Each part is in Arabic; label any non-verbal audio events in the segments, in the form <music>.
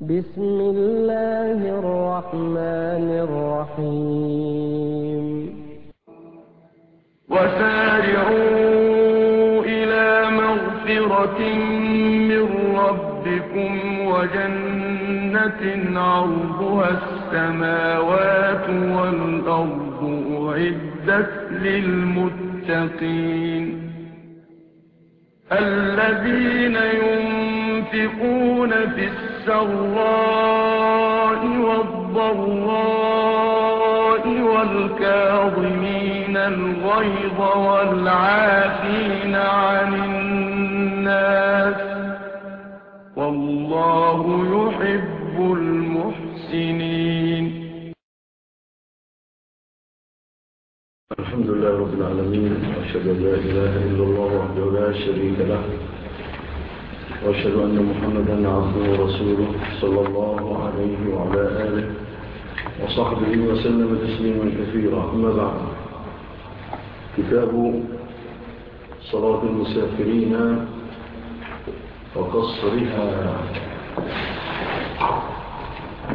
بسم الله الرحمن الرحيم. وسارعوا إلى مغفرة من ربكم وجنة عرضها السماوات والأرض أعدت للمتقين. الذين ينفقون في السماوات السراء والضراء والكاظمين الغيظ والعافين عن الناس والله يحب المحسنين. الحمد لله رب العالمين أشهد أن لا إله إلا الله وحده لا شريك له وأشهد أن محمدا عبده ورسوله صلى الله عليه وعلى آله وصحبه وسلم تسليما كثيرا. أما بعد كتاب صلاة المسافرين وقصرها.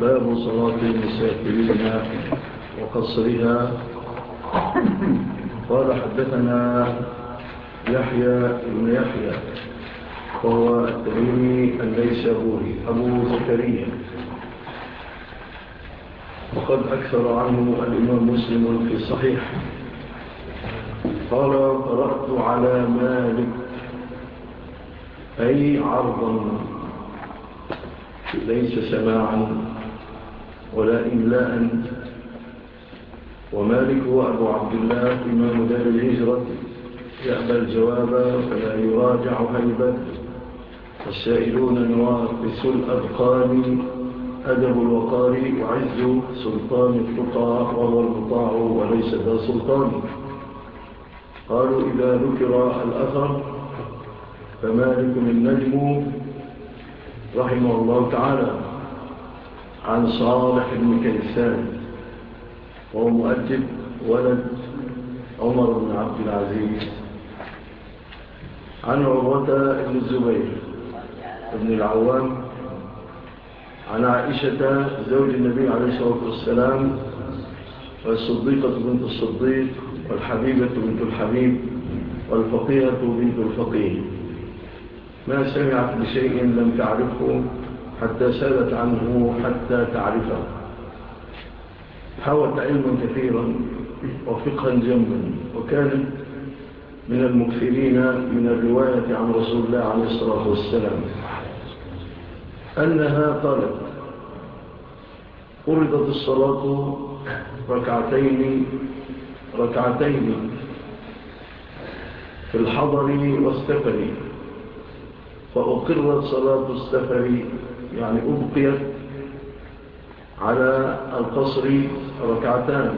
باب صلاة المسافرين وقصرها. قال حدثنا يحيى بن يحيى. هو التميمي النيسابوري أبو زكريا وقد أكثر عنه الإمام مسلم في الصحيح قال قرأت على مالك أي عرضا ليس سماعا ولا إملاء ومالك هو أبو عبد الله إمام دار الهجرة يأبى الجواب فلا يراجع هيبته السائلون نوار بسل أدب الوقار وعز سلطان التقى وهو المطاع وليس ذا سلطان. قالوا إذا ذكر الأثر فمالك النجم؟ رحمه الله تعالى عن صالح بن كيسان وهو مؤدب ولد عمر بن عبد العزيز. عن عروة بن الزبير بن العوام عن عائشة زوج النبي عليه الصلاة والسلام والصديقة بنت الصديق والحبيبة بنت الحبيب والفقيرة بنت الفقيه ما سمعت بشيء لم تعرفه حتى سألت عنه حتى تعرفه. حوت علما كثيرا وفقها جما وكانت من المكثرين من الرواية عن رسول الله عليه الصلاة والسلام. أنها طلب فرضت الصلاة ركعتين ركعتين في الحضر والسفر. فأقرت صلاة السفر يعني أبقيت على القصر ركعتان.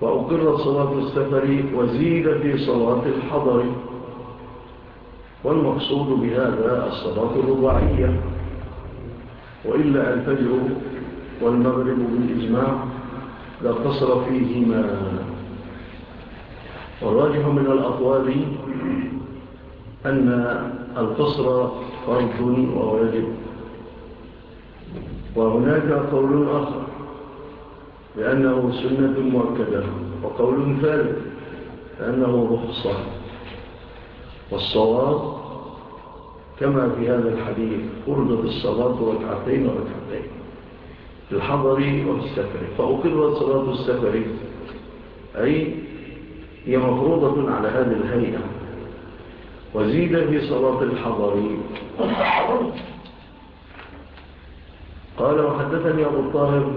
فأقرت صلاة السفر وزيد في صلاة الحضر. والمقصود بهذا الصلاة الرباعية وإلا الفجر والمغرب بالإجماع لا قصر فيهما. والراجح من الأقوال أن القصر فرض وواجب. وهناك قول آخر لأنه سنة مؤكدة وقول ثالث لأنه رخصة. والصواب كما في هذا الحديث فرضت الصلاة والحقين في الحضر والسفر. فأقرت صلاة السفر أي هي مفروضة على هذه الهيئة. وزيد في صلاة الحضر. قال وحدثني أبو الطاهر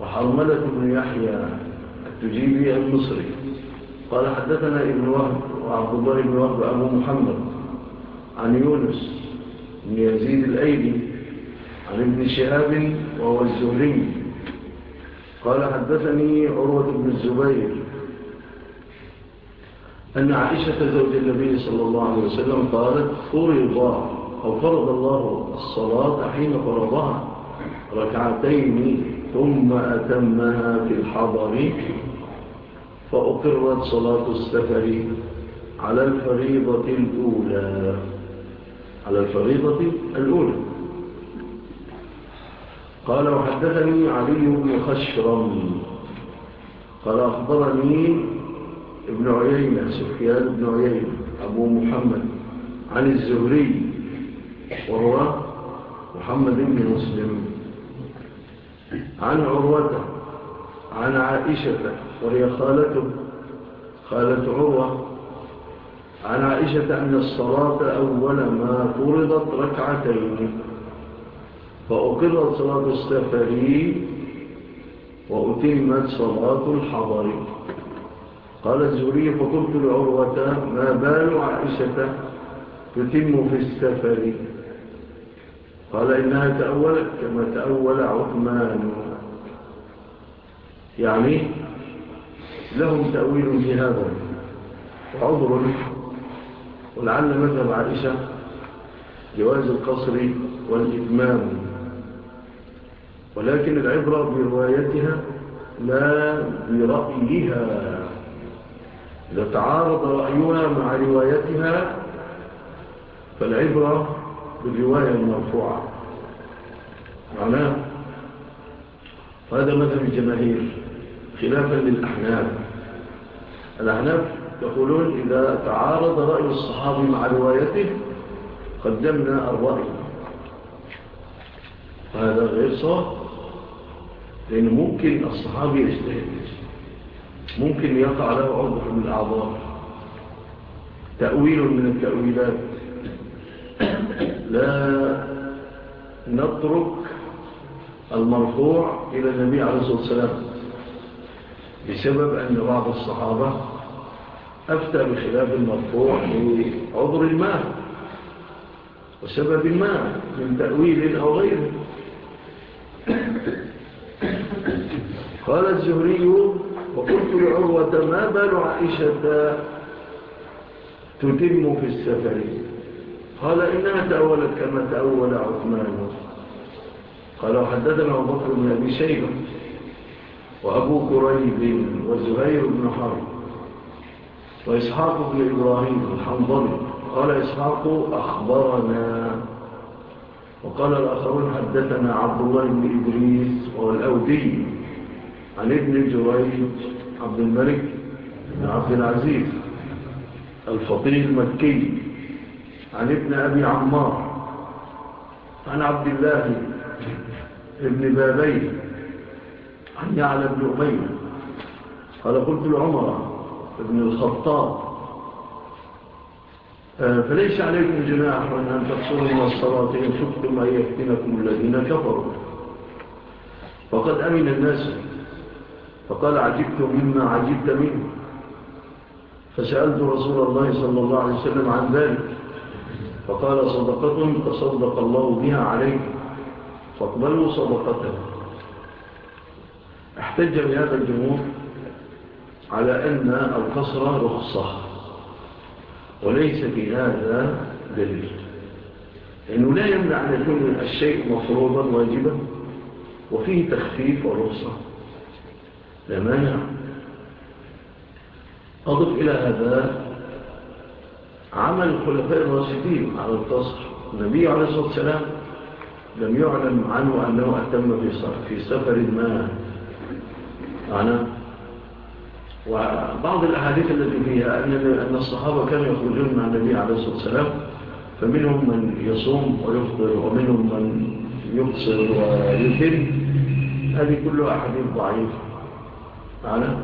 وحرملة بن يحيى التجيبي المصري. قال حدثنا ابن وهب وعبد الله بن وهب أبو محمد عن يونس بن يزيد الأيدي عن ابن شهاب وهو الزهري. قال حدثني عروة بن الزبير أن عائشة زوج النبي صلى الله عليه وسلم قالت فرض أو فرض الله الصلاة حين فرضها ركعتين ثم أتمها في الحضر. فأقرت صلاة السفر على الفريضة الأولى. على الفريضة الأولى. قال وحدثني علي بن خشرم. قال أخبرني ابن عيينة سفيان بن عيينة أبو محمد عن الزهري وهو محمد بن مسلم. عن عروته عن عائشة وهي خالته خالة عروة. عن عائشة أن الصلاة أول ما فرضت ركعتين فأقرت صلاة السفري وأتمت صلاة الحضر. قال الزوري فقلت لعروة ما بال عائشة تتم في السفر؟ قال إنها تأولت كما تأول عثمان. يعني لهم تأويل في هذا عذر ولعل مذهب عائشة جواز القصر والإتمام. ولكن العبرة بروايتها لا برأيها. إذا تعارض رأيها مع روايتها فالعبرة بالرواية المرفوعة. معناه وهذا مذهب الجماهير خلافا للأحناف. الأحناف يقولون إذا تعارض رأي الصحابي مع روايته قدمنا الرأي. وهذا غير صحيح لأن ممكن الصحابي يجتهد ممكن يقع له عضو من الأعضاء تأويل من التأويلات. لا نترك المرفوع إلى النبي عليه الصلاة والسلام بسبب أن بعض الصحابة أفتى بخلاف المرفوع لعذر الماء وسبب ما من تأويل أو غيره. قال الزهري وقلت لعروة ما بال عائشة تتم في السفر؟ قال إنها تأولت كما تأول عثمان. قالوا حدثنا أبو بكر بن أبي شيبة وأبو كريب وزهير بن حرب وإسحاق بن إبراهيم الحنظمي قال إسحاق أخبرنا وقال الآخرون حدثنا عبد الله بن إدريس والأودي عن ابن جريج عبد الملك بن عبد العزيز الفطير المكي عن ابن أبي عمار عن عبد الله ابن بابين عن يعلى بن أمين قال قلت لعمر ابن الخطاب آه، فليس عليكم جناح أن تقصروا من الصلاة إن شبتم أن يفتنكم الذين كفروا. وقد أمن الناس فقال عجبت مما عجبت منه. فسألت رسول الله صلى الله عليه وسلم عن ذلك فقال صدقة تصدق الله بها عليكم فاقبلوا صدقته احتج بهذا الجمهور على أن القصر رخصة وليس في هذا دليل. لأنه لا يمنع أن يكون الشيء مفروضا واجبا وفيه تخفيف ورخصة لا مانع. أضف إلى هذا عمل الخلفاء الراشدين على القصر النبي عليه الصلاة والسلام لم يعلم عنه أنه أتم في سفر ما. معنا وبعض الأحاديث التي فيها أن الصحابة كانوا يخرجون مع النبي عليه الصلاة والسلام فمنهم من يصوم ويفطر ومنهم من يقصر ويثم هذه كلها أحاديث ضعيفة. معنا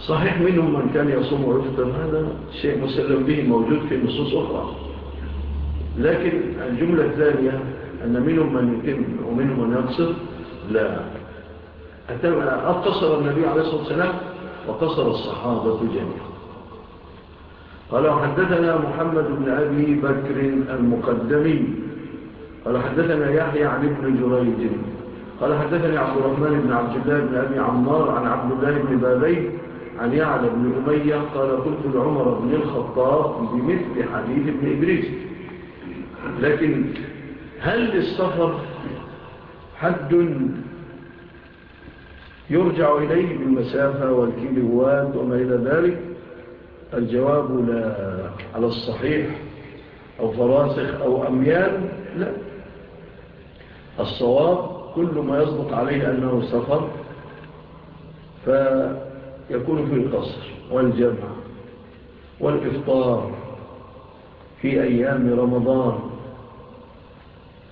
صحيح منهم من كان يصوم ويفطر هذا شيء مسلم به موجود في نصوص أخرى. لكن الجملة الثانية أن منهم من يتم ومنهم من يقصر لا. قد قصر النبي عليه الصلاة والسلام وقصر الصحابة جميعا. قال حدثنا محمد بن أبي بكر المقدمي. قال حدثنا يحيى عن ابن جريج. قال حدثني عبد الرحمن بن عبد الله بن أبي عمار عن عبد الله بن بابي عن يعلى بن أمية قال قلت لعمر بن الخطاب بمثل حديث ابن إبريس لكن هل للسفر حد يرجع إليه بالمسافة والكيلوات وما إلى ذلك؟ الجواب لا. على الصحيح أو فراسخ أو أميال لا. الصواب كل ما يصدق عليه أنه سفر فيكون في القصر والجمع والإفطار في أيام رمضان.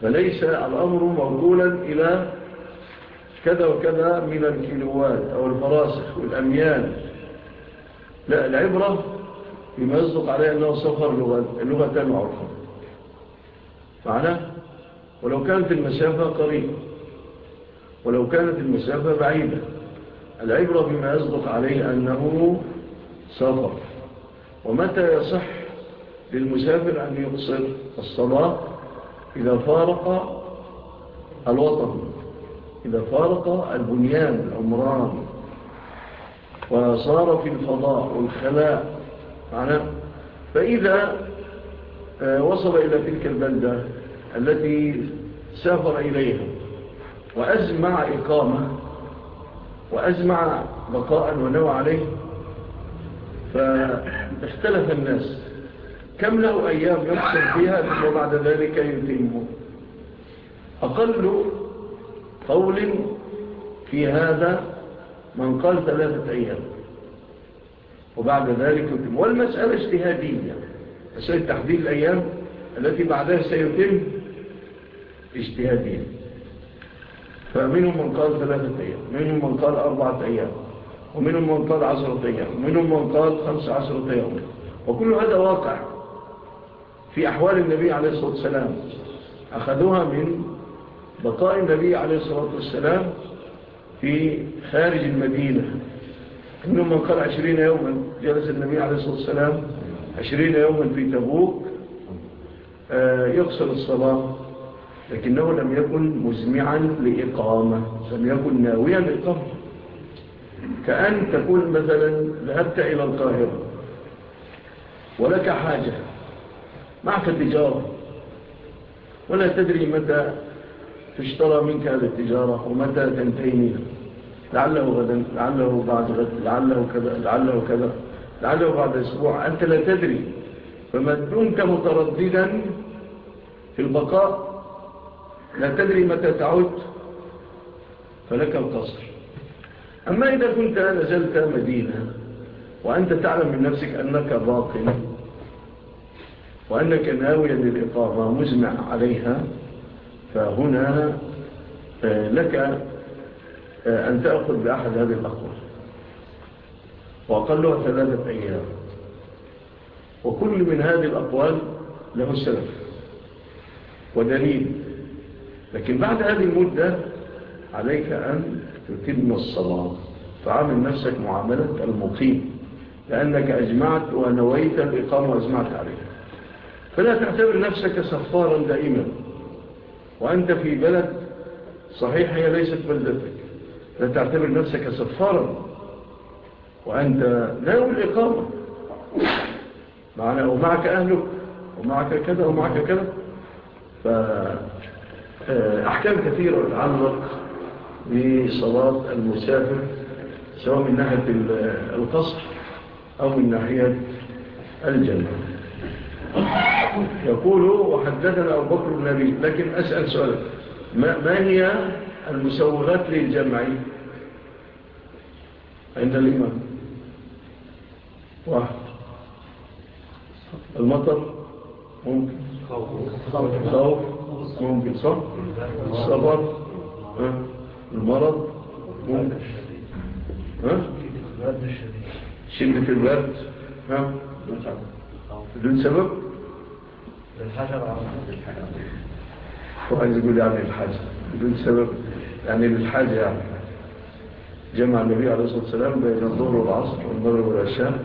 فليس الأمر موضولا إلى كذا وكذا من الكيلوات أو الفراسخ والأميال. لا العبرة بما يصدق عليه أنه سفر لغة تام عرفة ولو كانت المسافة قريبة ولو كانت المسافة بعيدة العبرة بما يصدق عليه أنه سفر. ومتى يصح للمسافر أن يقصر الصلاة إذا فارق الوطن إذا فارق البنيان العمران. وصار في الفضاء والخلاء فإذا آه، وصل إلى تلك البلدة التي سافر إليها وأزمع إقامة وأزمع بقاء ونوى عليه فاختلف الناس. كم له أيام يفصل فيها ثم بعد ذلك يتمه أقل قول في هذا من قال ثلاثة أيام. وبعد ذلك يتم. والمسألة اجتهادية. مسألة تحديد الأيام التي بعدها سيتم اجتهادية. فمنهم من قال ثلاثة أيام منهم من قال أربعة أيام ومنهم من قال عشرة أيام ومنهم من قال خمسة عشرة أيام. وكل هذا واقع. في أحوال النبي عليه الصلاة والسلام. أخذوها من بقاء النبي عليه الصلاة والسلام في خارج المدينة. إنه من قال عشرين يوما جلس النبي عليه الصلاة والسلام عشرين يوما في تبوك آه، يقصر الصلاة لكنه لم يكن مزمعا لإقامة لم يكن ناويا لإقامة. كأن تكون مثلا ذهبت إلى القاهرة ولك حاجة. معك تجارة. ولا تدري متى تشترى منك هذه التجارة ومتى تنتهي منها. لعله غدا لعله بعد غد لعله كذا لعله كذا لعله بعد أسبوع. أنت لا تدري. فما دمت مترددا في البقاء لا تدري متى تعود فلك القصر. أما إذا كنت نزلت مدينة وأنت تعلم من نفسك أنك باطن وأنك ناوي للإقامة مزمع عليها فهنا لك آه، أن تأخذ بأحد هذه الأقوال. وأقلها ثلاثة أيام. وكل من هذه الأقوال له سلف ودليل. لكن بعد هذه المدة عليك أن تتم الصلاة. تعامل نفسك معاملة المقيم لأنك أجمعت ونويت الإقامة وأجمعت عليها. فلا تعتبر نفسك سفارا دائما. وأنت في بلد صحيح هي ليست بلدتك. لا تعتبر نفسك سفارا وأنت لا الإقامة. معنا ومعك أهلك ومعك كذا ومعك كذا. فأحكام آه، كثيرة تتعلق بصلاة المسافر سواء من ناحية القصر أو من ناحية الجنة. يقول وحدثنا أبو بكر النبي لكن أسأل سؤالك. ما, ما هي المسوغات للجمع عند الإمام؟ واحد. المطر ممكن. الخوف ممكن. صح الصبر. المرض ممكن. شدة شد في البرد. ها؟ بدون سبب بالحجر وقال يقول يعني الحاجة بدون سبب يعني للحاجة يعني جمع النبي عليه الصلاة والسلام بين الظهر والعصر والمغرب والعشاء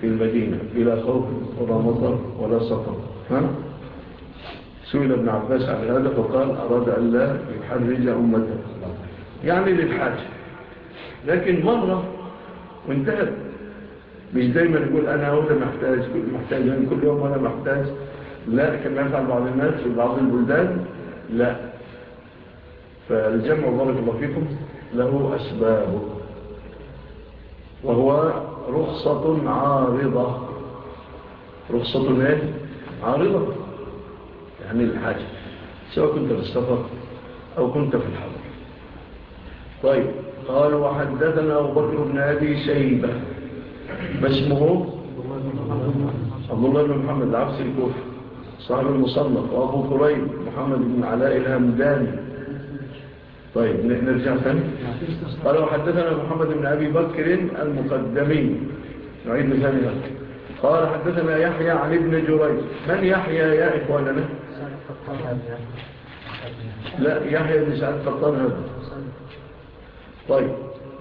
في المدينة بلا خوف ولا مطر ولا سطر ها؟ سئل ابن عباس عن هذا فقال أراد أن لا يحرج أمته يعني للحاجة لكن مرة وانتهت مش دايما يقول أنا هو ده محتاج كل محتاج يعني كل يوم وأنا محتاج. لا كما يفعل بعض الناس في بعض البلدان. لا. فالجمع بارك الله فيكم. له اسبابه وهو رخصة عارضة. رخصة إيه؟ عارضة. يعني الحاجة. سواء كنت في السفر أو كنت في الحضر. طيب. قال وحدثنا أبو بكر بن أبي شيبة. اسمه عبد الله بن محمد العبسي الكوفي صاحب المصنف وابو كريم محمد بن علاء الهمداني. طيب نرجع ثاني. قال وحدثنا محمد بن أبي بكر المقدمي. نعيد ثاني قال حدثنا يحيى عن ابن جريج. من يحيى يا إخواننا؟ لا يحيى بن سعد قطان هذا. طيب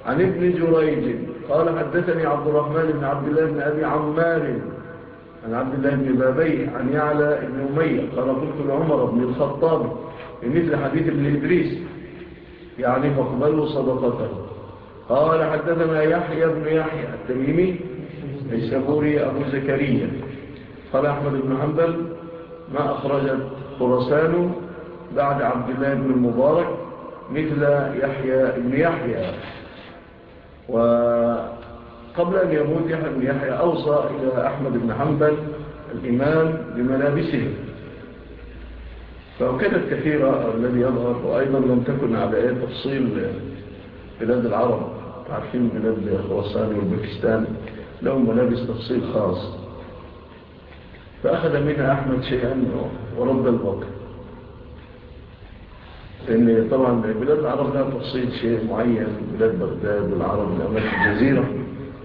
عن ابن جريج. قال حدثني عبد الرحمن بن عبد الله بن أبي عمار عن عبد الله بن بابي عن يعلى بن أمية قال قلت لعمر بن الخطاب بمثل حديث ابن إدريس يعني فاقبلوا صدقته. قال حدثنا يحيى بن يحيى التميمي السبوري أبو زكريا. قال أحمد بن حنبل ما أخرجت خرسان بعد عبد الله بن المبارك مثل يحيى بن يحيى. وقبل أن يموت يحيى بن يحيى أوصى إلى أحمد بن حنبل الإمام بملابسه. فأكدت كثيرة الذي يظهر وأيضا لم تكن على أي تفصيل بلاد العرب. تعرفين بلاد خراسان والباكستان لهم ملابس تفصيل خاص. فأخذ منها أحمد شيئا ورد البقر لأن طبعا بلاد العرب لها تفصيل شيء معين بلاد بغداد والعرب الأماكن الجزيرة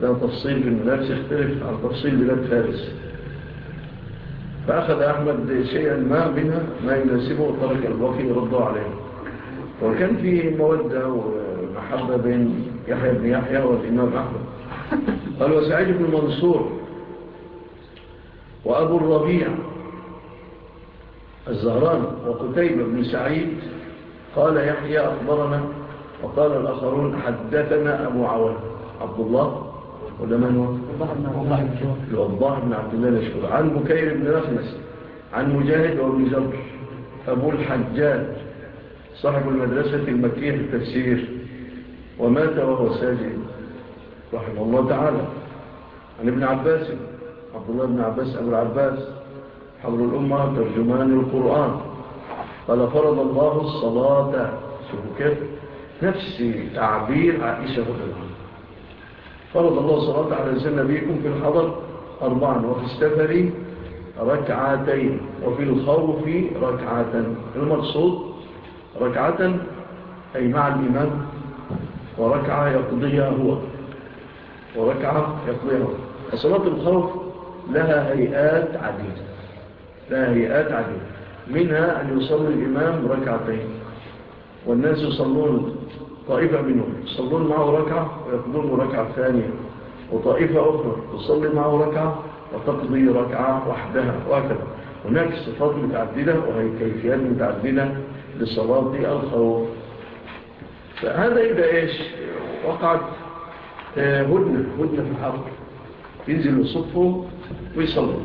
لها تفصيل في الملابس يختلف عن تفصيل بلاد فارس. فأخذ أحمد شيئا ما بنا ما يناسبه وترك الباقي رده عليه. وكان في مودة ومحبة بين يحيى بن يحيى والإمام أحمد. قال وسعيد بن منصور وأبو الربيع الزهران وقتيبة بن سعيد قال يحيى أخبرنا وقال الآخرون حدثنا أبو عوان. عبد الله ولا من هو؟ الله بن عبد الله نشكر عن بكير بن رخمس عن مجاهد وابن زمر أبو الحجاج صاحب المدرسة المكية في التفسير ومات وهو ساجد رحمه الله تعالى. عن ابن عباس عبد الله بن عباس أبو العباس حضر الأمة ترجمان القرآن. قال فرض الله الصلاة. شوفوا كده نفس تعبير عائشة رضي الله فرض الله الصلاة على لسان نبيكم في الحضر أربعا وفي السفر ركعتين وفي الخوف ركعة المقصود ركعة أي مع الإمام وركعة يقضيها هو. وركعة يقضيها هو. الصلاة الخوف لها هيئات عديدة. لها هيئات عديدة. منها أن يصلي الإمام ركعتين والناس يصلون طائفة منهم يصلون معه ركعة ويقضون ركعة ثانية وطائفة أخرى تصلي معه ركعة وتقضي ركعة وحدها وهكذا. هناك صفات متعددة وهي كيفيات متعددة لصلاة الخوف. فهذا إذا إيش؟ وقعت آه، هدنة هدنة في الحرب. ينزل يصفه ويصلي.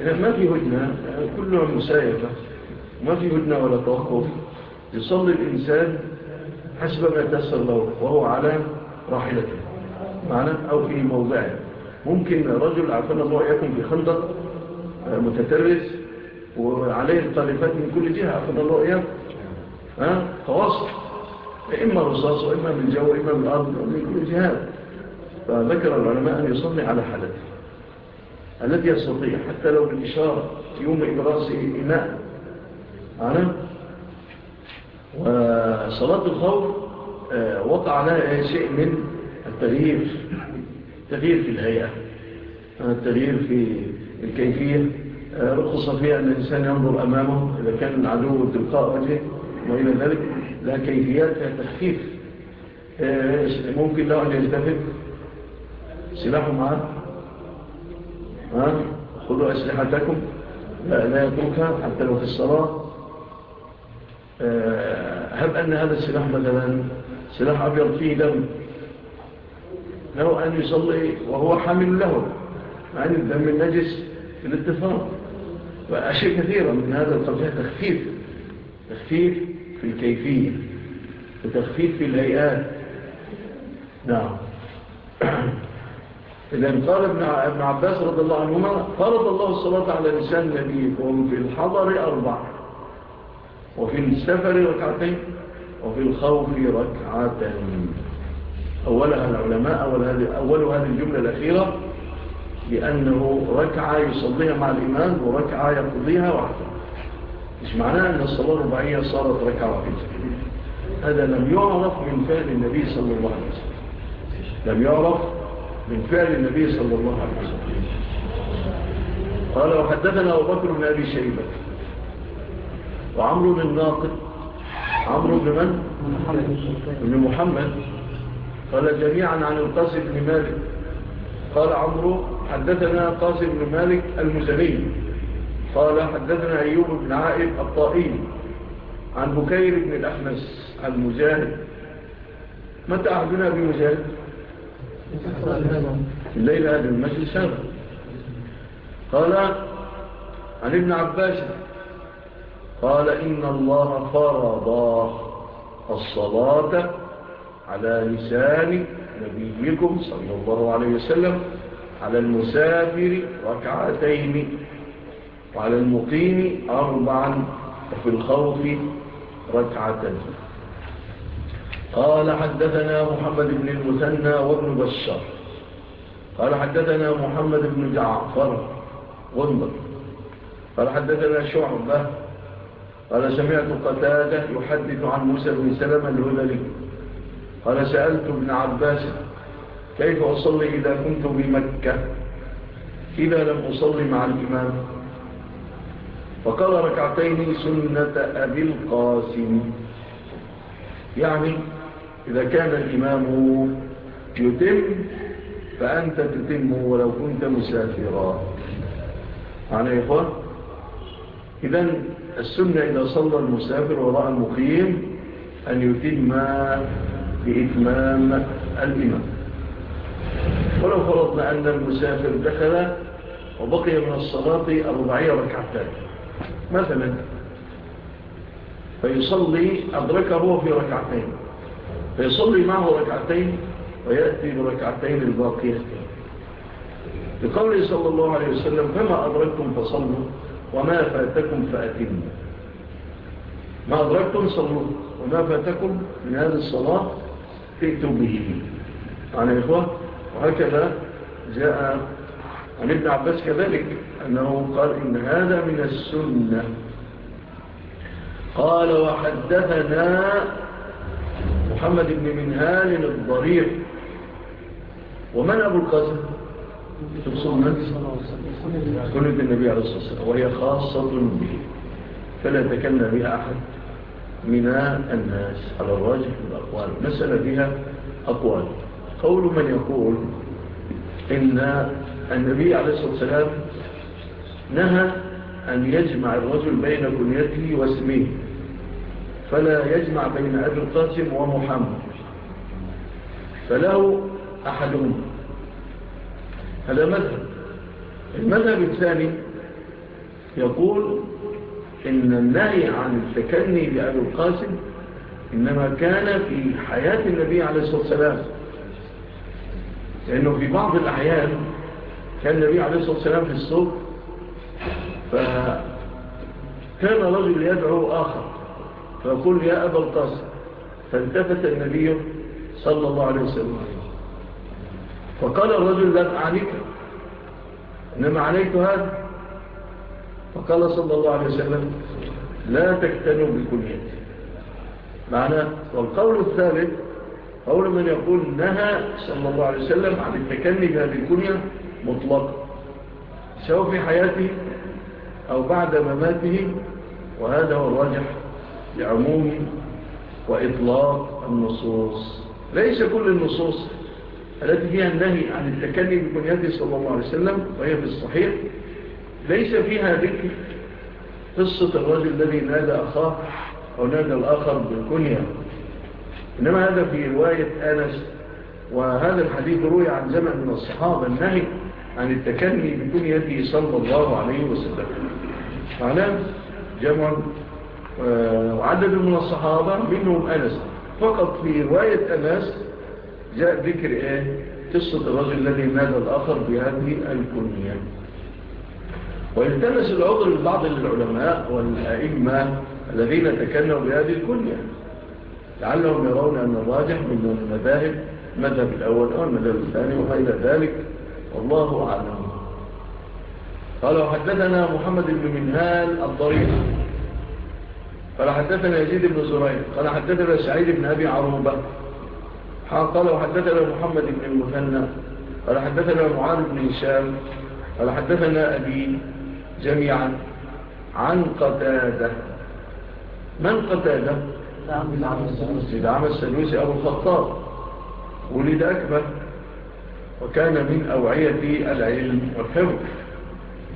إذا ما في هدنة كلها مسايفة ما في هدنة ولا توقف. يصلي الإنسان حسب ما تسر له وهو على راحلته. معنا أو في موضعه. ممكن رجل عفنا الله يكون في خندق آه، متترس وعليه الطالفات من كل جهة عفنا الله يكون تواصل إما رصاص وإما من الجو وإما من الأرض ومن كل جهات فذكر العلماء أن يصلي على حالته. الذي يستطيع حتى لو بالإشارة يوم إبراسه إماء عنا وصلاة الخوف آه، وقع لها شيء من التغيير التغيير في الهيئة آه، التغيير في الكيفية آه، رخص فيها أن الإنسان ينظر أمامه إذا كان العدو تلقاء وجهه وإلى ذلك لها كيفيات تخفيف. ممكن له أن يلتفت. سلاحه معه. خذوا أسلحتكم لا, لا يتركها حتى لو في الصلاة. آه، هب أن هذا السلاح مثلا سلاح أبيض فيه دم؟ له أن يصلي وهو حامل له عن الدم النجس في الاتفاق. وأشياء كثيرة من هذا القبضة تخفيف تخفيف في الكيفية وتخفيف في الهيئات. نعم. إذن قال ابن عباس رضي الله عنهما فرض الله الصلاة على لسان نبيه وهم في الحضر أربع. وفي السفر ركعتين وفي الخوف ركعتين أولها العلماء أول هذه الجملة الأخيرة لأنه ركعة يصليها مع الإمام وركعة يقضيها وحده. مش معناه؟ أن الصلاة الربعية صارت ركعة واحدة. هذا لم يعرف من فعل النبي صلى الله عليه وسلم. لم يعرف من فعل النبي صلى الله عليه وسلم. قال وحدثنا أبو بكر بن أبي شيبة وعمر بن ناقد عمرو بن من؟ بن محمد. قال جميعا عن القاسم بن مالك. قال عمرو حدثنا قاسم بن مالك المزني. قال حدثنا أيوب بن عائب الطائي عن بكير بن الأحمس المجاهد متى أحدنا بمجاهد؟ الليلة بالمجل الشرق. قال عن ابن عباس قال إن الله فرض الصلاة على لسان نبيكم صلى الله عليه وسلم على المسافر ركعتين وعلى المقيم أربعا وفي الخوف ركعتين. قال حدثنا محمد بن المثنى وابن بشر قال حدثنا محمد بن جعفر غنبر قال حدثنا شعبة. قال سمعت قتادة يحدث عن موسى بن سلمة الهدري قال سألت ابن عباس كيف أصلي إذا كنت بمكة؟ إذا لم أصلي مع الإمام. فقال ركعتين سنة أبي القاسم. يعني إذا كان الإمام يتم فأنت تتمه ولو كنت مسافرا. معنى إيه إخوة إذن السنة إذا صلى المسافر وراء المقيم أن يتم بإتمام الإمام. ولو فرضنا أن المسافر دخل وبقي من الصلاة أربعية ركعتان مثلا فيصلي أدركه في ركعتين. فيصلي معه ركعتين ويأتي بركعتين الباقية. بقوله صلى الله عليه وسلم فما أدركتم فصلوا وما فاتكم فأتموا. ما أدركتم صلوا وما فاتكم من هذه الصلاة فئتم به. يعني عن الإخوة وهكذا جاء عن ابن عباس كذلك أنه قال إن هذا من السنة. قال وحدثنا محمد بن منهال الضرير. ومن أبو القاسم؟ سنة النبي عليه الصلاة والسلام. وهي خاصة به. فلا تكن بها أحد. من الناس على الراجح من الأقوال. مسألة بها أقوال. قول من يقول إن النبي عليه الصلاة والسلام نهى أن يجمع الرجل بين كنيته واسمه. فلا يجمع بين أبي القاسم ومحمد. فله أحدهم هذا مذهب. المذهب الثاني يقول إن النهي عن التكني بأبي القاسم إنما كان في حياة النبي عليه الصلاة والسلام. لأنه في بعض الأحيان كان النبي عليه الصلاة والسلام في الصبح فكان رجل يدعو آخر. فأقول يا أبا القاسم فالتفت النبي صلى الله عليه وسلم. فقال الرجل لم أعنيك إنما عليك هذا. فقال صلى الله عليه وسلم لا تكتنوا بكليتي معنى والقول الثالث قول من يقول نهى صلى الله عليه وسلم عن التكني بهذه الكنية مطلقة سواء في حياته أو بعد مماته وهذا هو الراجح. لعموم وإطلاق النصوص. ليس كل النصوص التي فيها النهي عن التكلم ببنيته صلى الله عليه وسلم وهي في الصحيح ليس فيها ذكر قصة الرجل الذي نادى أخاه أو نادى الآخر بالكنية. إنما هذا في رواية آنس وهذا الحديث روي عن زمن من الصحابة النهي عن التكني بكنيته صلى الله عليه وسلم. معناه جمع آه، وعدد من الصحابة منهم أنس. فقط في رواية أنس جاء ذكر إيه؟ قصة الرجل الذي نادى الآخر بهذه الكنية ويلتمس العذر لبعض العلماء والأئمة الذين تكلموا بهذه الكنية لعلهم يرون أن الراجح من المذاهب مذهب الأول أو المذهب الثاني وغير ذلك. والله أعلم. قالوا حدثنا محمد بن منهال الضريح. قال حدثنا يزيد بن زريع قال حدثنا سعيد بن أبي عروبة. قال حدثنا محمد بن المثنى. قال حدثنا معاذ بن هشام. قال حدثنا أبي جميعا عن قتادة. من قتادة؟ دعم السلوسي أبو الخطاب. ولد أكبر. وكان من أوعية العلم والحفظ.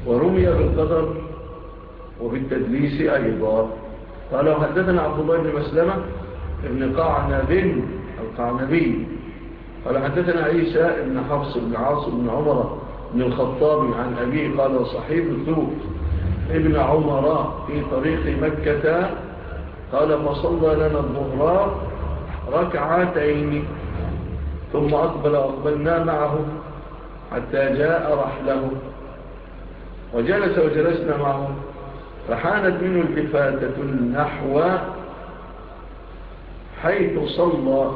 ورمي بالقدر وبالتدليس أيضا. قال وحدثنا عبد الله بن مسلمة ابن قعنبين القعنبي. قال حدثنا عيسى ابن حفص بن عاص بن عمر بن الخطاب عن أبيه قال صحيب الثوب ابن عمر في طريق مكة قال فصلى لنا الظهراء ركعتين ثم أقبل أقبلنا معه حتى جاء رحله. وجلس وجلسنا معه. فحانت منه التفاتة نحو حيث صلى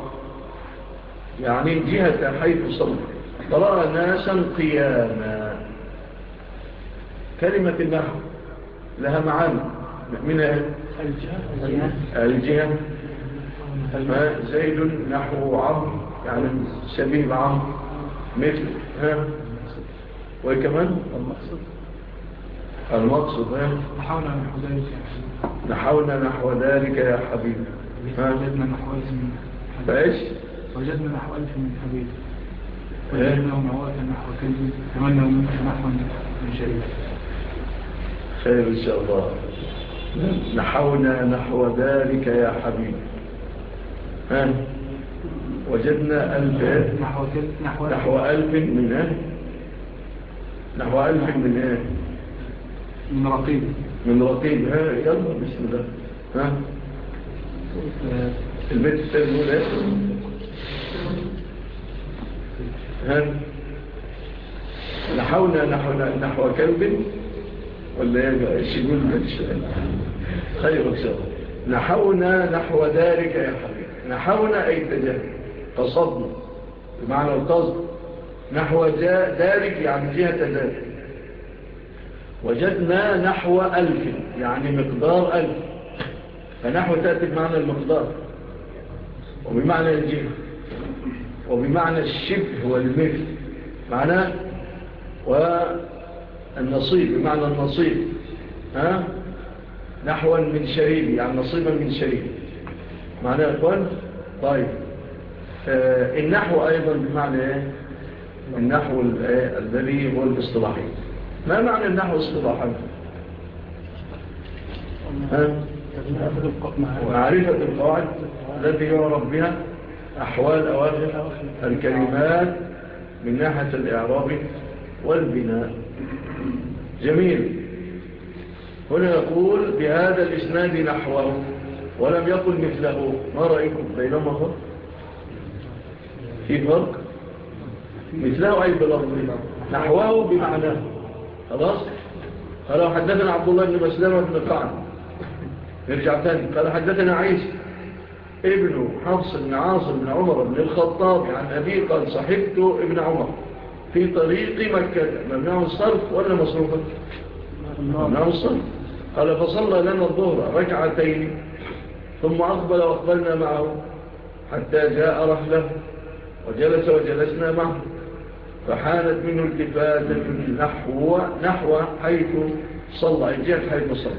يعني جهة حيث صلى. فرأى ناسا قياما. كلمة النحو لها معاني من الجهة. الجهة. زيد نحو عم يعني سبيب عم مثل ها. وكمان؟ المقصد. المقصود إيه؟ نحاول نحو ذلك يا حبيبي. نحاول نحو ذلك يا حبيبي. وجدنا نحو ألف من حبيبي. وجدنا نحو ألف من حبيبي. إيه؟ منك نحو من شريف خير إن شاء الله. نحونا نحو ذلك يا حبيبي. ها وجدنا ألف إيه؟ نحو, نحو ألف. من نحو ألف من إيه؟ من رقيب. من رقيب. ها يلا بسم الله. ها؟ البيت الثاني هو ده ها؟ نحونا نحونا نحو كلب ولا يبقى الشجول خير طيب، إن شاء الله. نحونا نحو ذلك يا حبيبي. نحونا أي تجاه قصدنا. بمعنى القصد. نحو ذلك يعني جهة ذلك. وجدنا نحو ألف يعني مقدار ألف. فنحو تأتي بمعنى المقدار وبمعنى الجهة وبمعنى الشبه والمثل. معناه والنصيب بمعنى النصيب ها؟ نحو من شريب يعني نصيبا من شريب. معناه يا طيب. آه، النحو أيضا بمعنى إيه؟ النحو الذي والاصطلاحي ما معنى النحو اصطلاحا؟ معرفة القواعد التي يعرف بها أحوال أواخر الكلمات من ناحية الإعراب والبناء. جميل. هنا يقول بهذا الإسناد نحوه ولم يقل مثله. ما رأيكم؟ بينما هو في فرق. مثله أي بلغضنا نحوه بمعناه خلاص؟ قال حدثنا عبد الله بن مسلمة بن قعن نرجع ثاني. قال حدثنا عيسى ابن حفص بن عاصم بن عمر بن الخطاب عن أبي قال صحبت ابن عمر. في طريق مكة. ممنوع الصرف ولا مصروفة ممنوع الصرف. قال فصلى لنا الظهر ركعتين. ثم أقبل وأقبلنا معه حتى جاء رحله. وجلس وجلسنا معه. فحانت منه التفاتة نحو, نحو حيث صلى يعني الجهة حيث صلى.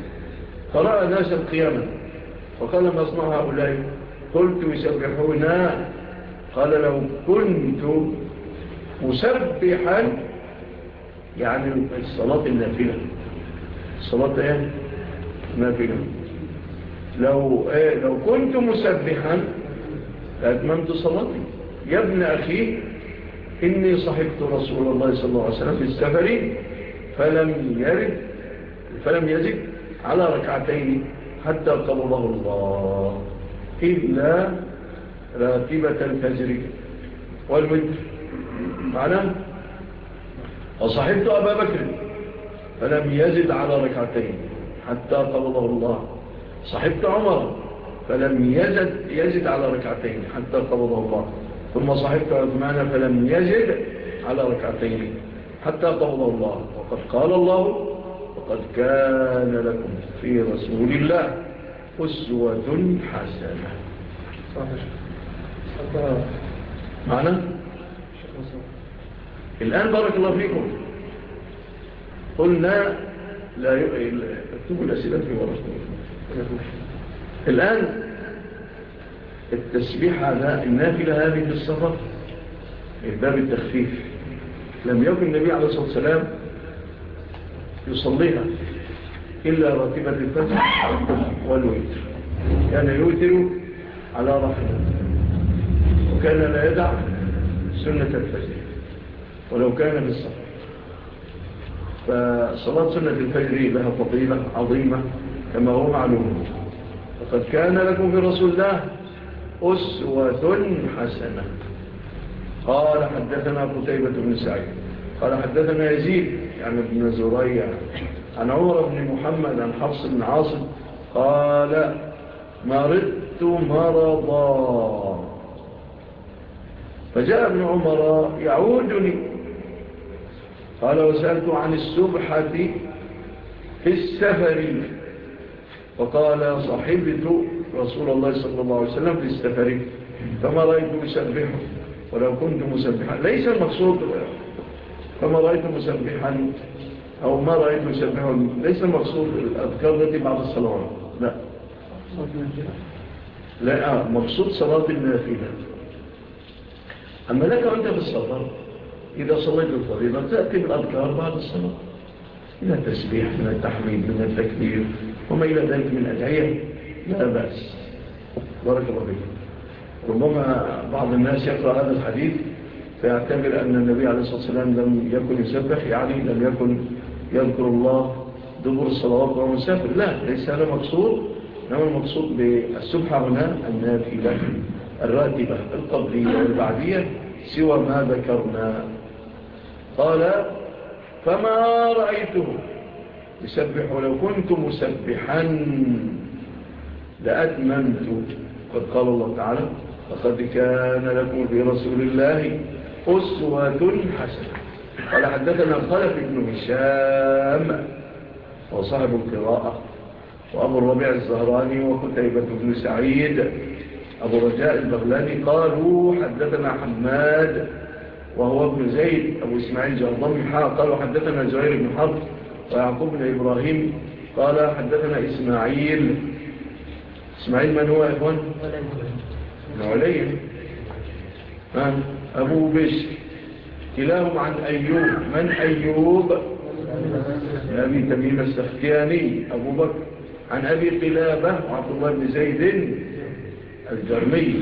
فرأى ناس القيامة فقال ما اصنع هؤلاء؟ قلت يسبحونا قال يعني إيه؟ إيه؟ لو كنت مسبحا يعني الصلاة النافلة. الصلاة إيه؟ لو, لو كنت مسبحا لأتممت صلاتي. يا ابن أخي إني صحبت رسول الله صلى الله عليه وسلم في السفر فلم يرد فلم يزد على ركعتين حتى قبضه الله إلا راتبة الفجر والوتر. معناه وصحبت أبا بكر فلم يزد على ركعتين حتى قبضه الله. صحبت عمر فلم يزد, يزد على ركعتين حتى قبضه الله. ثم صحبت عثمان فلم يزد على ركعتين حتى قول الله وقد قال الله وقد كان لكم في رسول الله أسوة حسنة. صحيح. معنا الآن بارك الله فيكم. قلنا لا اكتبوا الأسئلة في ورسول الآن التسبيح على النافلة هذه في السفر باب التخفيف. لم يكن النبي عليه الصلاة والسلام يصليها إلا راتبة الفتح والويتر كان يوتر على رحمة وكان لا يدع سنة الفجر ولو كان بالصفر فصلاة سنة الفجر لها فضيلة عظيمة كما هو معلوم. فقد كان لكم في رسول الله أسوة حسنة. قال حدثنا قتيبة بن سعيد. قال حدثنا يزيد يعني ابن زريع عن عمر بن محمد عن حفص بن عاصم. قال مرضت مرضا. فجاء ابن عمر يعودني. قال وسألت عن السبحة في السفر. فقال صحبت رسول الله صلى الله عليه وسلم في السفر فما رأيت مسبحا ولو كنت مسبحا ليس المقصود فما رأيت مسبحا أو ما رأيت مسبحا ليس المقصود الأذكار التي بعد الصلاة لا لا مقصود صلاة النافلة أما لك أنت في السفر إذا صليت الفريضة تأتي بالأذكار بعد الصلاة من التسبيح من التحميد من التكبير وما إلى ذلك من أدعية لا بأس. بارك الله فيك. ربما بعض الناس يقرأ هذا الحديث فيعتبر أن النبي عليه الصلاة والسلام لم يكن يسبح يعني لم يكن يذكر الله دبر الصلوات وهو مسافر. لا ليس هذا مقصود. إنما المقصود بالسبحة هنا النافلة الراتبة القبلية والبعدية سوى ما ذكرنا. قال فما رأيته؟ يسبح ولو كنت مسبحا. لأتممت قد قال الله تعالى لقد كان لكم في رسول الله أسوة حسنة. قال حدثنا خلف بن هشام وصاحب القراءة وأبو الربيع الزهراني وكتيبة بن سعيد أبو رجاء البغلاني قالوا حدثنا حماد وهو ابن زيد. أبو إسماعيل جرضمي قالوا حدثنا زهير بن حرب ويعقوب بن إبراهيم. قال حدثنا إسماعيل اسماعيل من هو اخوان العليم ابو بس كلاهم عن أيوب من أيوب أبي تميم السختياني أبو بكر عن أبي قلابة وعبد الله بن زيد الجرمي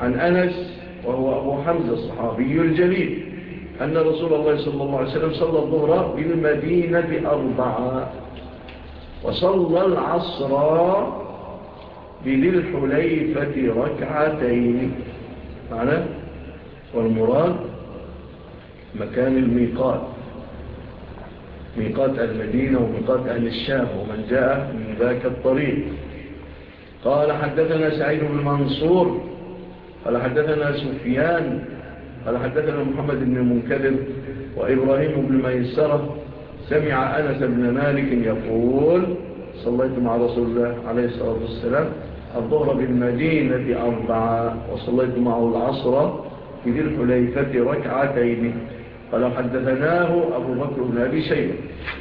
عن أنس وهو أبو حمزة الصحابي الجليل أن رسول الله صلى الله عليه وسلم صلى الظهر بالمدينة باربعه وصلى العصر بذي الحليفة ركعتين معنا والمراد مكان الميقات. ميقات المدينة وميقات أهل الشام ومن جاء من ذاك الطريق. قال حدثنا سعيد بن منصور قال حدثنا سفيان قال حدثنا محمد بن المنكذب وإبراهيم بن ميسرة. سمع أنس بن مالك يقول صليت مع رسول الله عليه الصلاة والسلام الظهر بالمدينة أربعة وصليت معه العصر في ذي الحليفة ركعتين. قال حدثناه أبو بكر بن أبي شيبة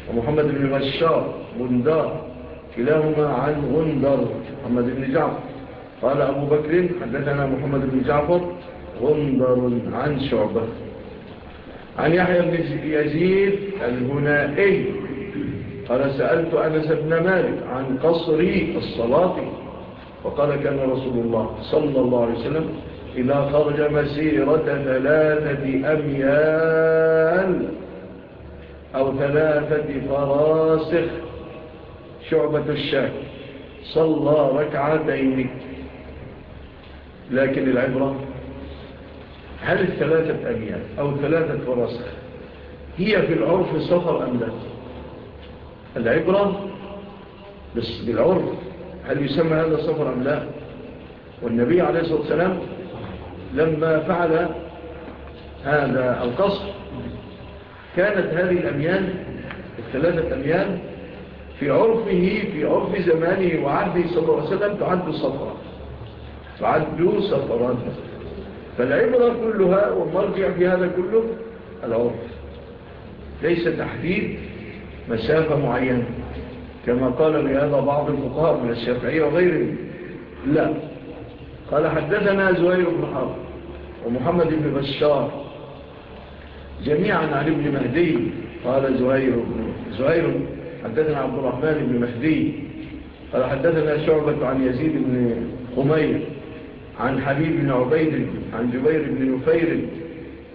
ومحمد بن بشار بندار كلاهما عن غندر محمد بن جعفر. قال أبو بكر حدثنا محمد بن جعفر غندر عن شعبة. عن يحيى بن يزيد الهنائي. قال سألت أنس بن مالك عن قصري الصلاة. وقال كان رسول الله صلى الله عليه وسلم إذا خرج مسيرة ثلاثة أميال أو ثلاثة فراسخ شعبة الشاك صلى ركعتين. لكن العبرة هل الثلاثة أميال أو ثلاثة فراسخ هي في العرف سفر أم لا؟ العبرة بالعرف. هل يسمى هذا صفر أم لا؟ والنبي عليه الصلاة والسلام لما فعل هذا القصر كانت هذه الأميان الثلاثة أميان في عرفه في عرف زمانه وعهده صلى الله عليه وسلم تعد صفرا تعد صفرا فالعبرة كلها والمرجع في هذا كله العرف. ليس تحديد مسافة معينة. كما قال لهذا بعض الفقهاء من الشافعية وغيره لا. قال حدثنا زهير بن حرب ومحمد بن بشار جميعا عن ابن مهدي. قال زهير زهير حدثنا عبد الرحمن بن مهدي. قال حدثنا شعبة عن يزيد بن خمير عن حبيب بن عبيد عن جبير بن نفير.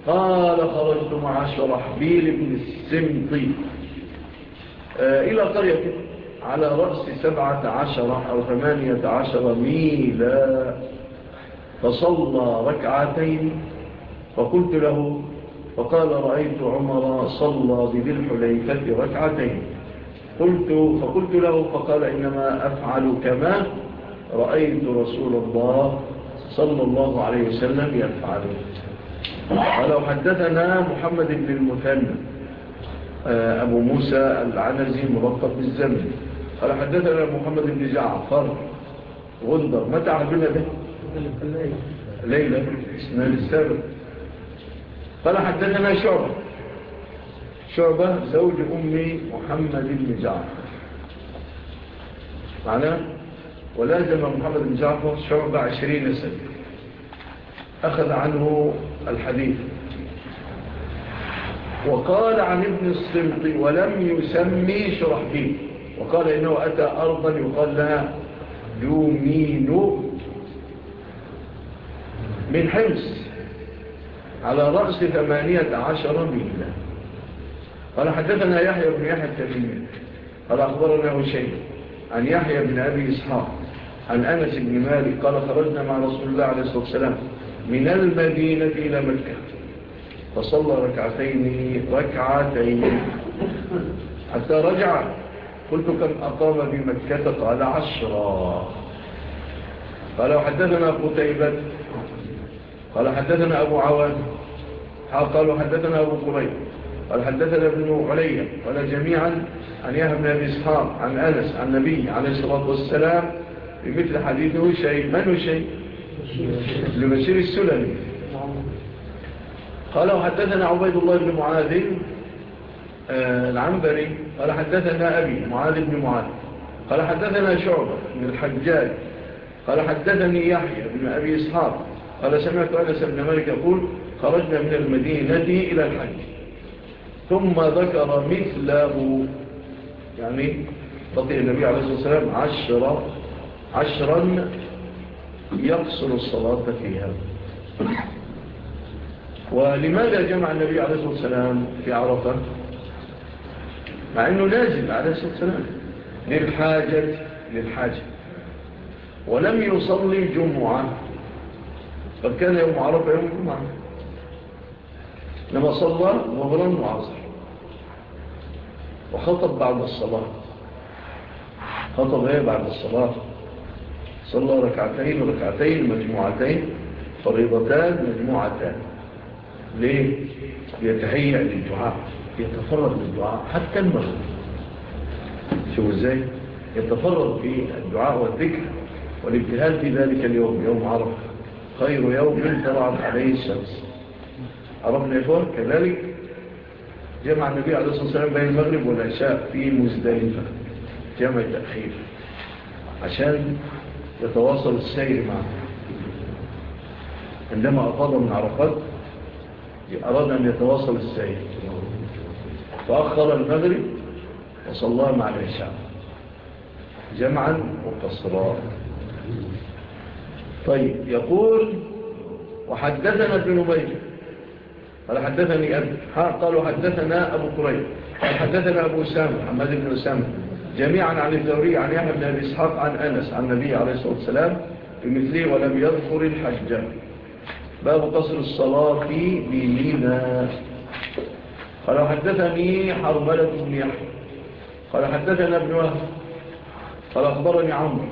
قال خرجت مع شرحبيل بن السمطي. آه، إلى قرية على رأس سبعة عشر أو ثمانية عشر ميلا فصلى ركعتين فقلت له فقال رأيت عمر صلى بذي الحليفة ركعتين. قلت فقلت له فقال إنما أفعل كما رأيت رسول الله صلى الله عليه وسلم يفعل. ولو حدثنا محمد بن المثنى آه، أبو موسى العنزي مرقب الزمن قال حدثنا محمد بن جعفر. غندر. متى تعرفين به ليلة اسمها السابق. قال حدثنا شعبة. شعبة زوج أمي محمد بن جعفر. معناه ولازم محمد بن جعفر شعبة عشرين سنة. أخذ عنه الحديث. وقال عن ابن الصمت ولم يسمي شرحبيل وقال إنه أتى أرضا يقال لها دومينو من حمص على رأس ثمانية عشر ميلا. قال حدثنا يحيى بن يحيى التفين قال أخبرنا شيء عن يحيى بن أبي إسحاق عن أنس بن مالك قال خرجنا مع رسول الله عليه الصلاة والسلام من المدينة إلى مكة. فصلى ركعتين ركعتين. حتى رجع قلت كم أقام بمكة قال عشرا قال وحدثنا قتيبة. قال حدثنا أبو عوان. قال حدثنا أبو قريب قال حدثنا ابن علي. قال جميعا عن يهب بن أبي إسحاق عن أنس عن نبي عليه الصلاة والسلام بمثل حديثه شيء. من هو شيء؟ لمسير السلمي. قال وحدثنا عبيد الله بن معاذ. آه، العنبري قال حدثنا أبي معاذ بن معاذ قال حدثنا شعبة من الحجاج قال حدثني يحيى بن أبي إسحاق قال سمعت أنس بن مالك يقول خرجنا من المدينة إلى الحج ثم ذكر مثله. يعني تطيع النبي عليه الصلاة والسلام عشرة عشرا يقصر الصلاة فيها. ولماذا جمع النبي عليه الصلاة والسلام في عرفة؟ مع أنه لازم على السلام. للحاجة للحاجة. ولم يصلي جمعة. فكان يوم عرفة يوم جمعة. لما صلى ظهرا وعصر. وخطب بعد الصلاة. خطب إيه بعد الصلاة؟ صلى ركعتين وركعتين مجموعتين فريضتان مجموعتان. ليه؟ ليتهيئ للدعاء. يتفرغ للدعاء حتى المغرب. شوفوا إزاي؟ يتفرغ في الدعاء والذكر والابتهال في ذلك اليوم يوم عرفة. خير يوم طلعت عليه الشمس. عرفنا يا كذلك جمع النبي عليه الصلاة والسلام بين المغرب والعشاء في مزدلفة جمع تأخير عشان يتواصل السير معه. عندما أفاض من عرفات أراد أن يتواصل السير. فأخر المغرب وصلى مع العشاء جمعا وقصرا. طيب يقول وحدثنا ابن نبيل. قال حدثني أبي قالوا حدثنا أبو قريب. قال حدثنا أبو سامة حمد بن سامة جميعا عن الدورية عن يحب بن أبي إسحاق عن أنس عن النبي عليه الصلاة والسلام بمثله ولم يذكر الحجة باب قصر الصلاة في بميناء قال حدثني حرملة بن يحيى. قال حدثنا ابن وهب. قال أخبرني عمرو.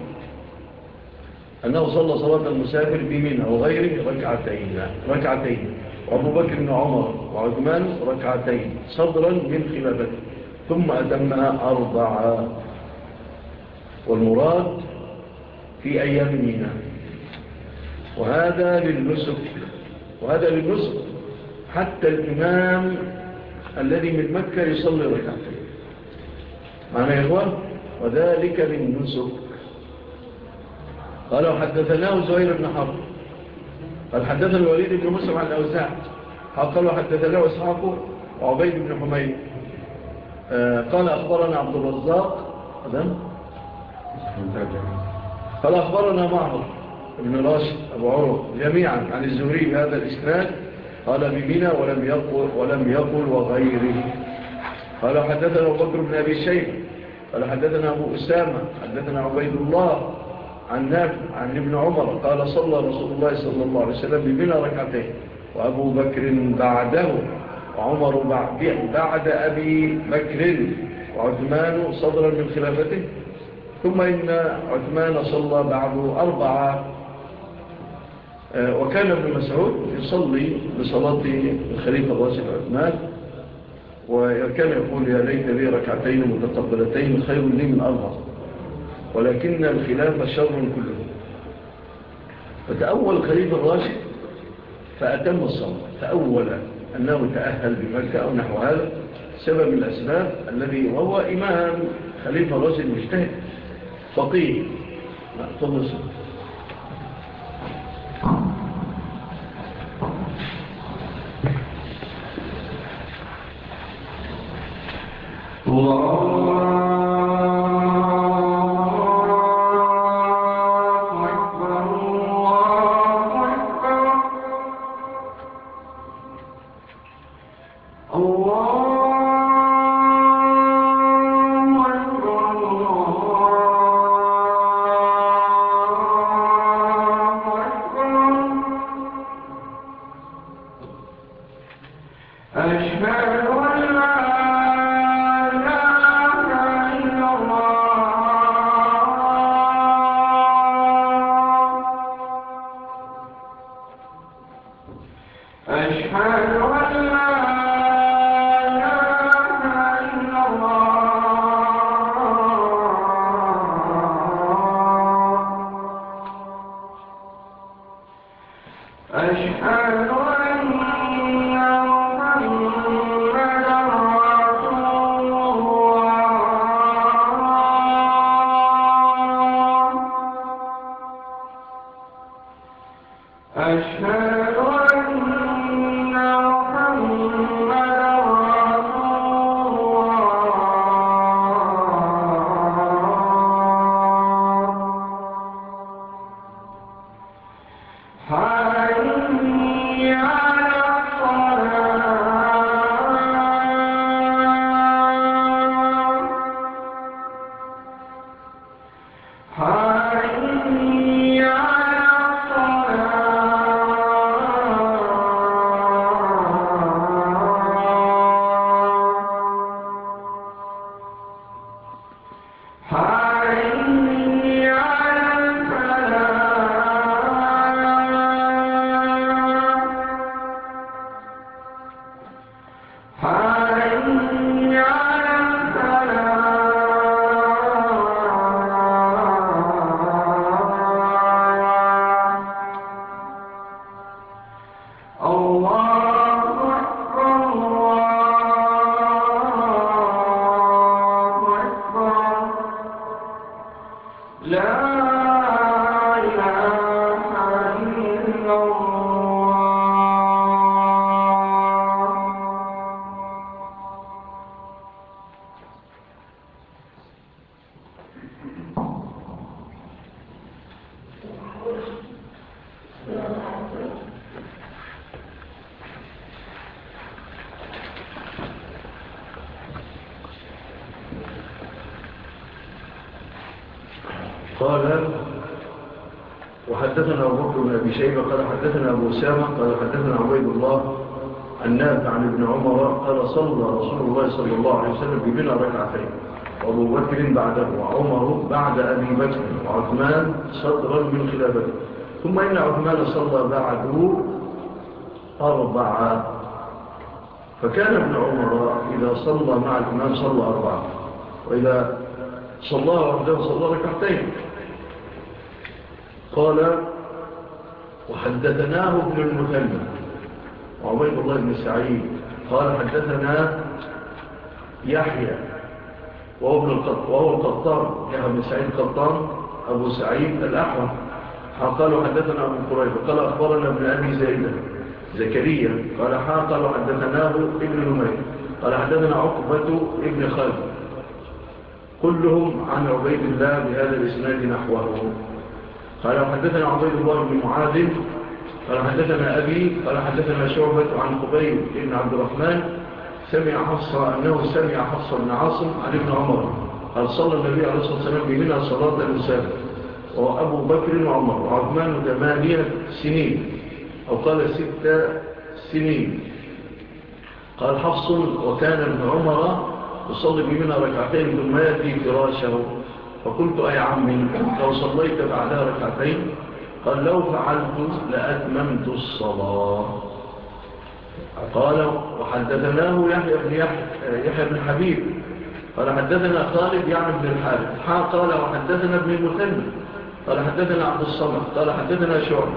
أنه صلى صلاة المسافر بمنى أو ركعتين ركعتين. وأبو بكر بن عمر وعثمان ركعتين صدرا من خلافته. ثم أتمها أربعة. والمراد في أيام منى وهذا للنسك. وهذا للنسك حتى الإمام الذي من مكة يصلي ركعتين معنى يا إخوان؟ وذلك من نسك. قالوا حدثناه زهير بن حرب. قال حدث الوليد بن مسلم عن الأوزاع. قالوا حدثناه إسحاق وعبيد بن حميد. آه، قال أخبرنا عبد الرزاق. قال أخبرنا معرض ابن راشد أبو عروة جميعا عن الزهري بهذا الإسناد. قال بمنا ولم يقل, ولم يقل وغيره. قال حدثنا بكر بن أبي الشيخ. قال حدثنا أبو أسامة. حدثنا عبيد الله عن نافع عن ابن عمر. قال صلى رسول الله صلى الله عليه وسلم بمنا ركعتين. وأبو بكر بعده وعمر بعد أبي بكر وعثمان صدرا من خلافته. ثم إن عثمان صلى بعد أربعة آه، وكان ابن مسعود يصلي بصلاة الخليفة الراشد عثمان وكان يقول يا ليت لي ركعتين متقبلتين خير لي من أربع ولكن الخلافة شر كله. فتأول الخليفة الراشد فأتم الصلاة تأول أنه تأهل بمكة أو نحو هذا سبب الأسباب الذي هو إمام خليفة الراشد مجتهد فقيه مأتم الصلاة. قال حدثنا أبو سامة قال حدثنا عبيد الله النافع عن ابن عمر قال صلى رسول الله صلى الله عليه وسلم ببنى ركعتين وأبو بكر بعده وعمر بعد أبي بكر وعثمان صدرا من خلافته. ثم إن عثمان صلى بعده أربعة. فكان ابن عمر إذا صلى مع الإمام صلى أربعة وإذا صلى وحده صلى ركعتين. قال حدثناه ابن المثنى. وعبيد الله بن سعيد قال حدثنا يحيى وهو ابن القط وهو القطان. يحيى بن سعيد القطان. أبو سعيد الأحوى. قالوا حدثنا أبو قريب قال أخبرنا ابن أبي زيده زكريا. قال قالوا حدثناه ابن نمير. قال حدثنا عقبة ابن خالد. كلهم عن عبيد الله بهذا الإسناد نحوه قال حدثنا عبيد الله بن معاذ قال حدثنا أبي قال حدثنا شعبة عن قبيل ابن عبد الرحمن سمع حصة أنه سمع حصة بن عاصم عن ابن عمر قال صلى النبي عليه الصلاة والسلام بمنها صلاة المسافر وأبو بكر وعمر وعثمان ثمانية سنين أو قال ستة سنين. قال حفص وكان ابن عمر يصلي بمنها ركعتين ثم يأتي فراشه فقلت أي عم لو صليت بعدها ركعتين. قال لو فعلت لأتممت الصلاة. قال وحدثناه يحيى بن يحيى بن حبيب. قال حدثنا خالد يعني بن الحارث. قال وحدثنا ابن المثنى. قال حدثنا عبد الصمد. قال حدثنا شعبة.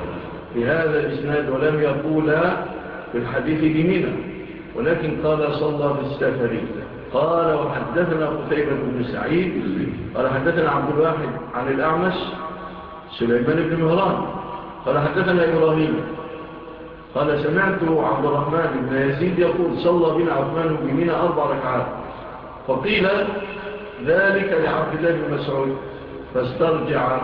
بهذا الإسناد ولم يقول في الحديث جميلا ولكن قال صلى في السفر قال وحدثنا قتيبة بن سعيد. قال حدثنا عبد الواحد عن الأعمش. سليمان بن مهران. قال حدثنا إبراهيم. قال سمعت عبد الرحمن بن يزيد يقول صلى بنا عثمان بمنا أربع ركعات. فقيل ذلك لعبد الله بن مسعود. فاسترجع.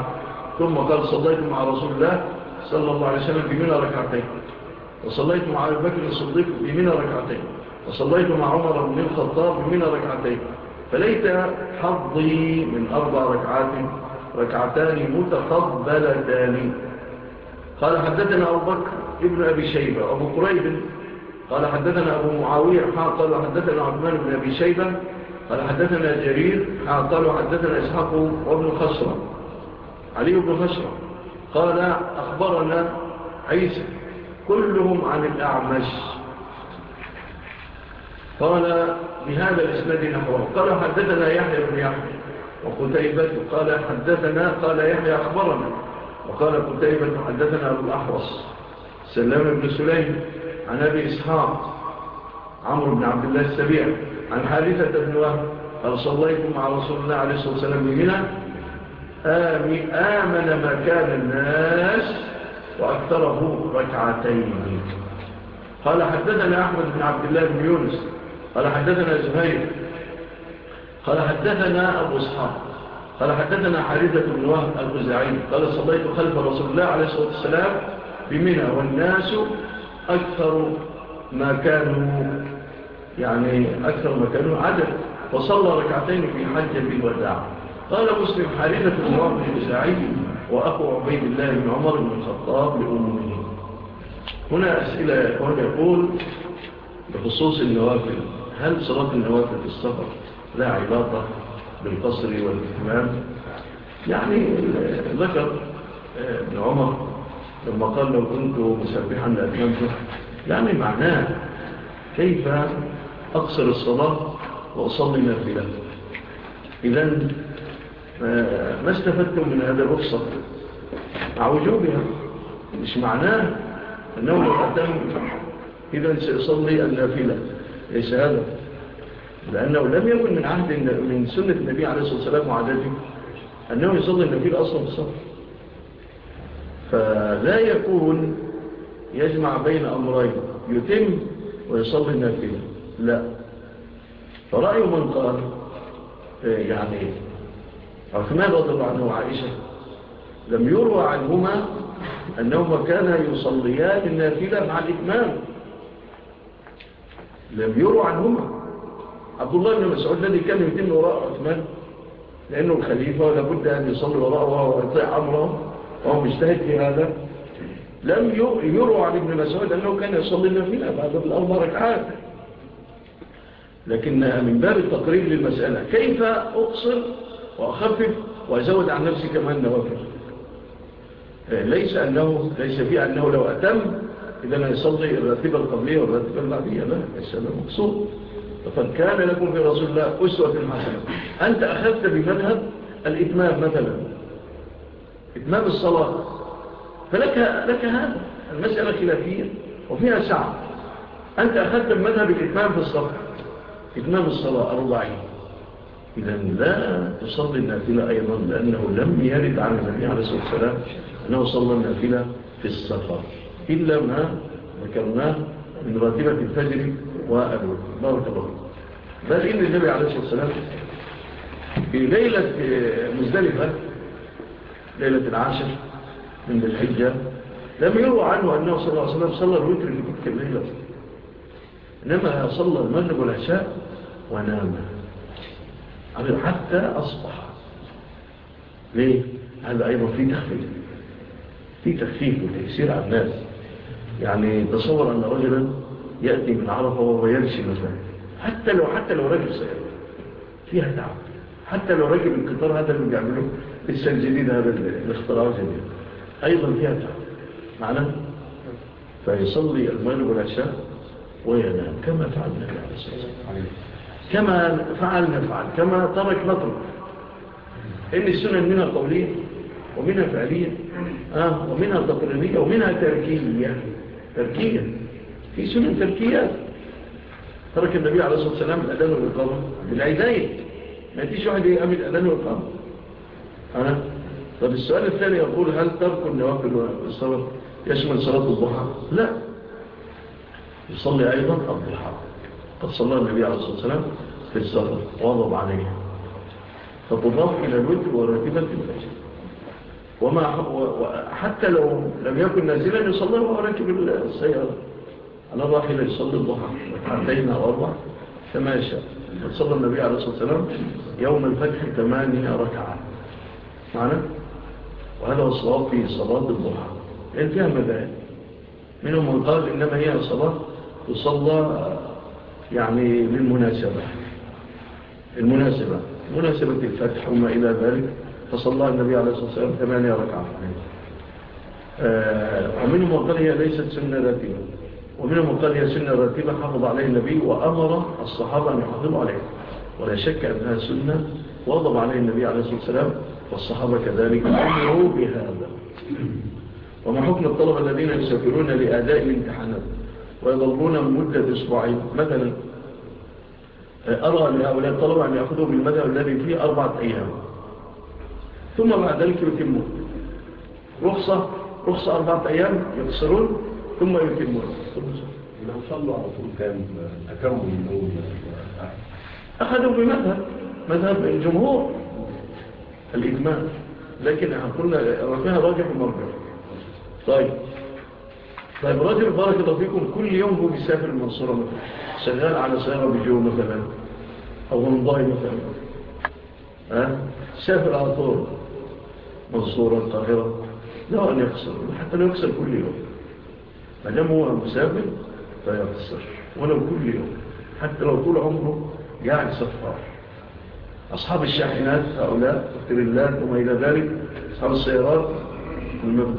ثم قال صليت مع رسول الله صلى الله عليه وسلم بمنا ركعتين. وصليت مع أبي بكر الصديق بمنا ركعتين. وصليت مع عمر بن الخطاب بمنا ركعتين. فليت حظي من أربع ركعات ركعتان متقبلتان. قال حدثنا أبو بكر ابن أبي شيبة أبو قريب قال حدثنا أبو معاوية قال حدثنا عثمان بن أبي شيبة قال حدثنا جرير قال حدثنا إسحاق وابن خسرة علي بن خسرة قال أخبرنا عيسى كلهم عن الأعمش. قال بهذا الإسناد نحوه. قال حدثنا يحيى بن يحيى. وقتيبة قال حدثنا قال يحيى أخبرنا. وقال قتيبة حدثنا أبو الأحرص سلام بن سليم عن أبي إسحاق عمرو بن عبد الله السبيع عن حارثة بن وهب قال صليت مع رسول الله عليه الصلاة والسلام بمنى آمن مكان الناس وأكثره ركعتين. قال حدثنا أحمد بن عبد الله بن يونس قال حدثنا زهير قال حدثنا أبو إسحاق. قال حدثنا حريثة بن وهب الخزاعي قال صليت خلف رسول الله عليه الصلاة والسلام بمنى والناس أكثر ما كانوا يعني أكثر ما كانوا عدد. فصلى ركعتين في حجة بالوداع. قال مسلم حريثة بن وهب الخزاعي وأخو عبيد الله بن عمر بن الخطاب لأمه. هنا أسئلة يقول بخصوص النوافل هل صلاة النوافل في السفر لا علاقة بالقصر والإتمام. يعني ذكر آه، ابن عمر لما قال لو كنت مسبحا لأتممت. يعني معناه كيف أقصر الصلاة وأصلي نافلة إذن ما آه، استفدتم من هذا الرخصة؟ مع وجوبها. مش معناه أنه لو قدم إذن سيصلي النافلة ليس هذا. لأنه لم يكن من عهد من سنة النبي عليه الصلاة والسلام وعادته أنه يصلي النبي أصلا بالصلاة. فلا يكون يجمع بين أمرين يتم ويصلي النافلة لا. فرأي من قال يعني عثمان رضي الله عنه وعائشة لم يروى عنهما أنهما كانا يصليان النافلة مع الإتمام لم يروى عنهما. عبد الله بن مسعود الذي كان يتم وراء عثمان لأنه الخليفة ولابد أن يصلي وراءه ويطيع أمره وهو مجتهد في هذا. لم يروى عن ابن مسعود أنه كان يصلي النافلة بعد الأربع ركعات. لكنها من باب التقريب للمسألة كيف أقصر وأخفف وأزود عن نفسي كمان نوافل؟ ليس أنه ليس فيه أنه لو أتم إذا يصلي الراتبة القبلية والراتبة المعبية لا ليس هذا مقصود. فكان لكم في رسول الله أسوة المحسنة أنت أخذت بمذهب الإتمام مثلا. إتمام الصلاة. فلك لك هذا. المسألة خلافية وفيها سعر أنت أخذت بمذهب الإتمام في الصلاة. إتمام الصلاة أربعين. إذا لا تصلي النافلة أيضا لأنه لم يرد عن النبي عليه الصلاة والسلام أنه صلى النافلة في السفر. إلا ما ذكرناه من راتبة الفجر وأبوه موت بل إن النبي عليه الصلاة والسلام. في ليلة آه، مزدلفة ليلة العاشر من الحجة لم يروى عنه أنه صلى الله عليه وسلم صلى الوتر في تلك الليلة. إنما صلى المغرب والعشاء ونام. حتى أصبح. ليه؟ هذا أيضا في تخفيف. في تخفيف وتيسير على الناس. يعني تصور أن رجلا يأتي من عرفة وهو يمشي مثلا حتى لو حتى لو راكب سيارة فيها تعب حتى لو راكب القطار هذا اللي بيعملوه لسه الجديد هذا الاختراع الجديد أيضا فيها تعب معناه فيصلي المغرب والعشاء وينام كما فعل النبي عليه الصلاة والسلام. كما فعل نفعل كما ترك نترك إن السنن منها قولية ومنها فعلية آه ومنها تقريرية ومنها تركية. تركية. في سنن تركية ترك النبي عليه الصلاة والسلام الأذان والإقامة. بالعداية ما يتيش واحد يقام الأذان والإقامة. ها طب السؤال الثاني يقول هل ترك النوافل والصلاة يشمل صلاة الضحى؟ لا. يصلي أيضا الضحى. قد صلى النبي عليه الصلاة والسلام في السفر واضب عليه. فتضاف إلى الوتر ورتبة المجد وما حتى لو لم يكن نازلا يصلي وهو راكب السيارة. على الراحلة يصلي الضحى ركعتين أو أربع كما يشاء. صلى النبي عليه الصلاة والسلام يوم الفتح ثمانية ركعة. معنا وهذا هو الصلاة في صلاة الضحى. انتهى مذاهب منهم من قال إنما هي صلاة تصلى يعني للمناسبة. المناسبة. مناسبة الفتح وما إلى ذلك. فصلى النبي عليه الصلاة والسلام ثمانية ركعة. آه، ومنهم من قال هي ليست سنة ذاتية. ومن المبتدئ سنة رتيبة حفظ عليه النبي وأمر الصحابة أن يحفظوا عليه. ولا شك أنها سنة وضب عليه النبي عليه الصلاة والسلام والصحابة كذلك أمروا بهذا. وما حكم الطلبة الذين يسافرون لأداء الامتحانات؟ ويضلون مدة أسبوعين مثلا أرى لهؤلاء الطلبة أن يأخذوا بالمدى الذي فيه أربعة أيام. ثم بعد ذلك يتمون رخصة رخصة أربعة أيام يقصرون ثم يتم لو صلوا على طول كان أكمل من أول أخذوا بمذهب. مذهب الجمهور. الإجماع. لكن قلنا رفيها راجع ومرجع طيب. طيب راجل بارك الله فيكم كل يوم هو بيسافر المنصورة مثلا. شغال على سيارة بجو مثلا. أو هنضاي مثلا. ها؟ سافر على طول. منصورة القاهرة. لا أن يخسر. حتى لو يخسر كل يوم. فدم هو مسافر فيقصر. ولو كل يوم. حتى لو طول عمره يعني صفار. أصحاب الشاحنات هؤلاء التريلات وما إلى ذلك أصحاب السيارات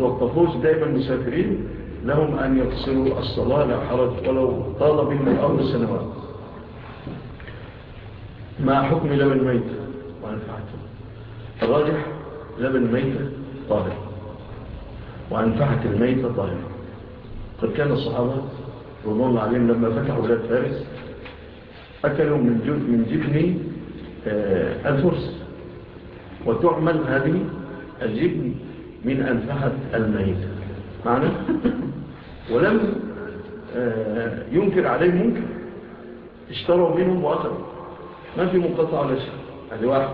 والطفوس دائما مسافرين لهم أن يقصروا الصلاة لا حرج ولو طال بهم الأرض سنوات. مع حكم لبن ميتة وأنفعته. الراجح لبن ميتة طاهر وأنفعة الميتة طاهرة قد كان الصحابة رضو الله عليهم لما فتحوا بلاد فارس أكلوا من من جبن آه، الفرس. وتعمل هذه الجبن من أنفحة الميت. معنا <laughs> ولم آه، ينكر عليه منكر. اشتروا منهم وأخذوا ما في مقطع على شيء. هذه واحد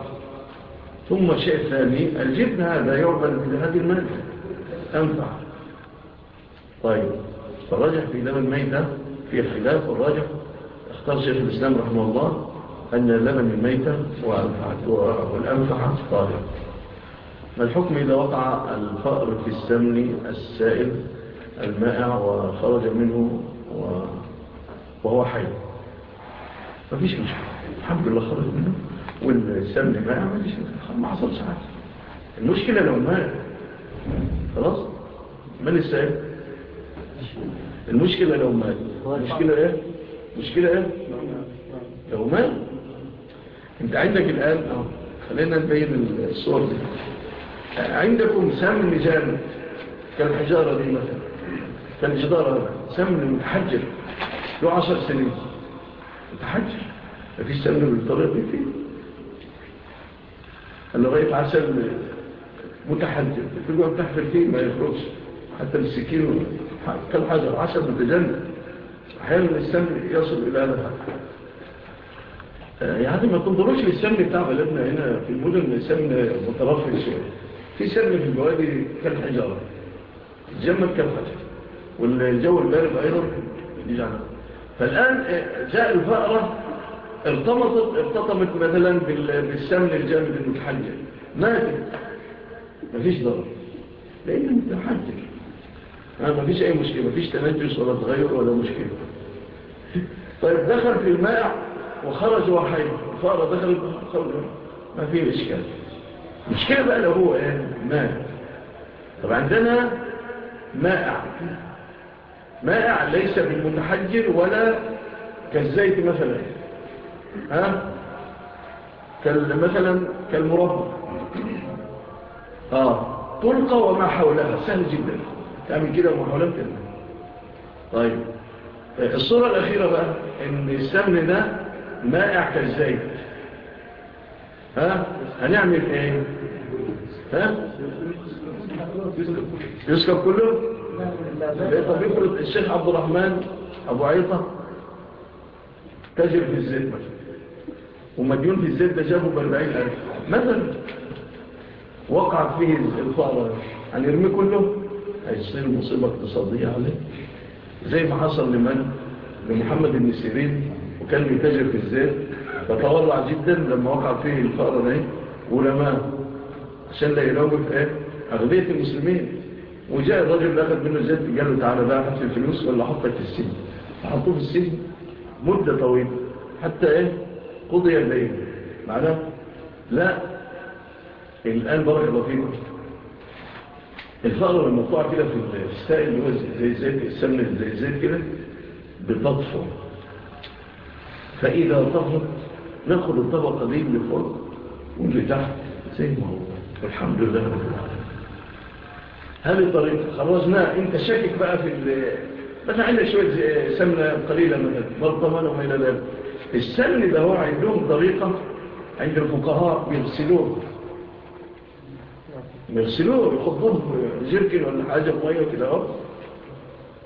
ثم شيء ثاني. الجبن هذا يعمل بهذه المادة أنفع. طيب. فالراجح في لبن الميتة في خلاف والراجح اختار شيخ الإسلام رحمه الله أن لبن الميتة والأنفعة طالب ما الحكم إذا وقع الفأر في السمن السائل المائع وخرج منه وهو حي؟ مفيش مشكلة. الحمد لله خرج منه والسمن مائع ما حصل ساعات المشكلة لو مائع خلاص؟ من السائل؟ المشكلة لو مات المشكلة إيه؟ مشكلة إيه؟ لو مات أنت عندك الآن خلينا نبين الصور دي. عندكم سمن جامد كالحجارة دي مثلا. كالجدارة سمن متحجر له عشر سنين. متحجر. مفيش سمن بالطريق دي فيه. اللي غاية عسل متحجر. تقعد تحفر فيه ما يخرجش. حتى بالسكين حتى الحجر حسب متجلد أحيانا السم يصل إلى هذا. آه، الحجر يعني ما تنظروش للسم بتاع بلدنا هنا في المدن سم مترفش في سم في الجوادي كالحجارة الجمل كالحجر والجو البارد أيضا يجعله فالآن آه، جاء الفأرة ارتمطت ارتطمت مثلا بالسمن الجامد المتحجر. ماتت مفيش ضرر. لأنه متحجر. ما فيش أي مشكلة ما فيش تنجس ولا تغير ولا مشكلة. طيب دخل في الماء وخرج وحي الفأرة دخلت وخرج ما فيه إشكال مشكلة بقى لو هو إيه؟ ماء. طب عندنا مائع مائع ليس بالمتحجر ولا كالزيت مثلا. ها؟ مثلا كالمربع آه. تلقى وما حولها سهل جدا. تعمل كده ومحاولات تنمي طيب الصورة الأخيرة بقى إن السمن ده مائع كالزيت ها؟ هنعمل إيه؟ ها؟ يسكب كله؟ طب يفرض الشيخ عبد الرحمن أبو عيطة تاجر في الزيت ومديون في الزيت ده جابه ب ألف. مثلا وقعت فيه الفقرة هنرميه كله؟ هيصير مصيبة اقتصادية عليه زي ما حصل لمن؟ لمحمد بن سيرين وكان بيتاجر في الزيت فتورع جدا لما وقع فيه الفقر ده ولما عشان لا يراجل إيه أغذية المسلمين وجاء الرجل أخذ منه الزيت قال له تعالى بقى حط الفلوس ولا حطك في السجن فحطوه في السجن مدة طويلة حتى إيه قضي الليل معناه لا الآن بركه الله فيكم الفقرة المقطوعة كده في الستاء اللي هو زي زي السمن زي زي كده بتطفو. فإذا طفت ناخد الطبقة دي من فوق واللي تحت زي ما هو. والحمد لله رب العالمين. هذه الطريقة خرجناها انت شاكك بقى في بس عندنا شوية سمنة قليلة مثلا برطمان وما إلى ذلك. السمن ده هو عندهم طريقة عند الفقهاء بيغسلوه. يغسلوه ويحطوه زركن ولا حاجة مية كده أهو.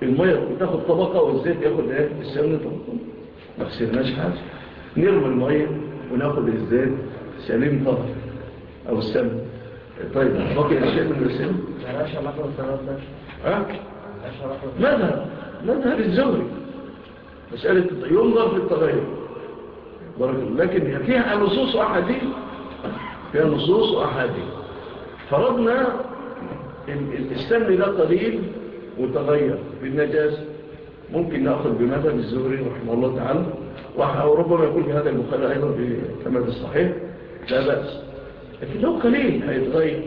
المية بتاخد طبقة والزيت ياخد إيه؟ السمنة. طبقة ما غسلناش حاجة. نرمي المية وناخد الزيت سليم طبق أو السمنة طيب باقي الشيء من السمن؟ ها؟ ماذا مذهب. الزهري. مسألة ينظر في التغير. لكن فيها نصوص أحاديث فيها نصوص أحاديث فرضنا السن ده قليل وتغير بالنجاس. ممكن نأخذ بماذا بالزوري رحمه الله تعالى. وربما يكون في هذا المخالة أيضا كما في الصحيح. لا بأس. لكن لو قليل هيتغير.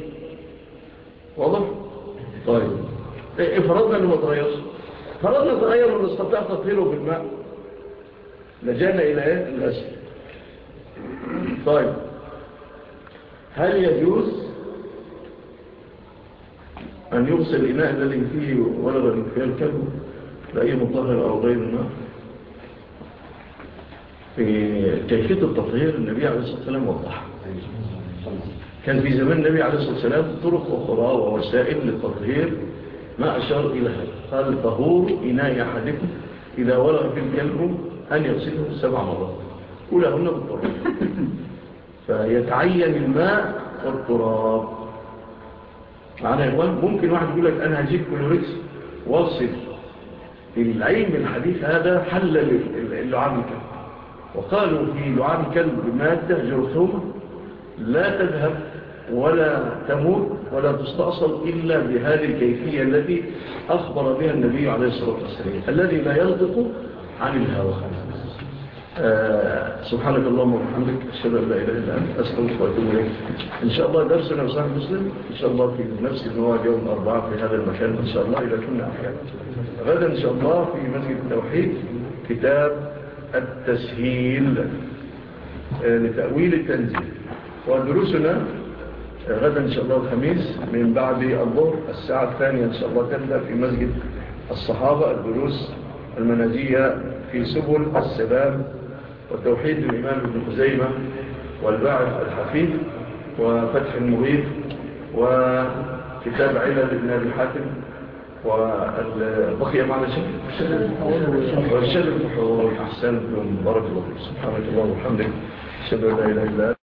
واضح؟ طيب. إيه، إيه، فرضنا أنه تغير. فرضنا تغير ونستطيع تطهيره بالماء. لجأنا إلى إيه؟ الأسفل طيب. هل يجوز أن يغسل الإناء الذي فيه ولغ فيه الكلب لأي مطهر أو غير ما. في كيفية التطهير النبي عليه الصلاة والسلام وضحها. كان في زمان النبي عليه الصلاة والسلام طرق أخرى ووسائل للتطهير ما أشار إلى هذا قال طهور إناء أحدكم إذا ولغ في الكلب أن يغسله سبع مرات. أولاهن بالطرق فيتعين الماء والتراب. معنا يا إخوان ممكن واحد يقول لك أنا هجيب كلوريكس واصل. العلم الحديث هذا حل اللعاب الكلب. وقالوا في لعام الكلب مادة جرثومة لا تذهب ولا تموت ولا تستأصل إلا بهذه الكيفية التي أخبر بها النبي عليه الصلاة والسلام الذي لا ينطق عن الهوى. آه، سبحانك اللهم وبحمدك أشهد أن لا إله إلا أنت أستغفرك وأتوب إليك. إن شاء الله درسنا في صحيح مسلم إن شاء الله في نفس المواد يوم الأربعاء في هذا المكان إن شاء الله إذا كنا أحيانا غدا إن شاء الله في مسجد التوحيد كتاب التسهيل آه، لتأويل التنزيل. ودروسنا آه، غدا إن شاء الله الخميس من بعد الظهر الساعة الثانية إن شاء الله تبدأ في مسجد الصحابة الدروس المنازية في سبل السباب وتوحيد الإمام ابن خزيمة والبعث الحفيف وفتح المغيف وكتاب علل ابن أبي الحاتم والبقية معنا شكرا والشكرا والحسن من بارك الله سبحانه الله والحمد لله